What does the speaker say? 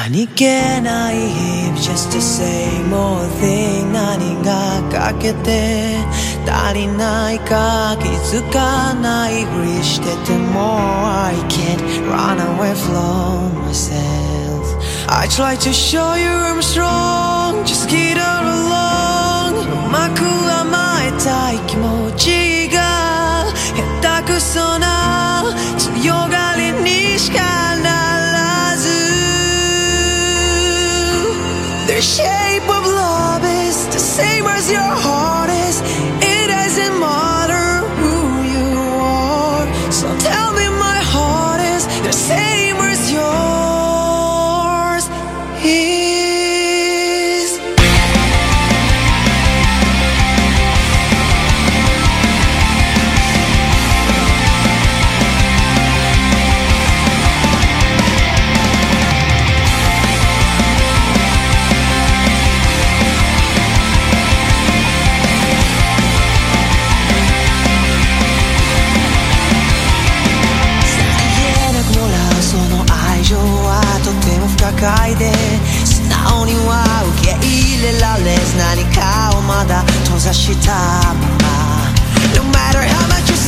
何気ない日々 just the same old thing 何が欠けて足りないか気づかないふりしてても I can't run away from myself I try to show you I'm strong I should No matter how much you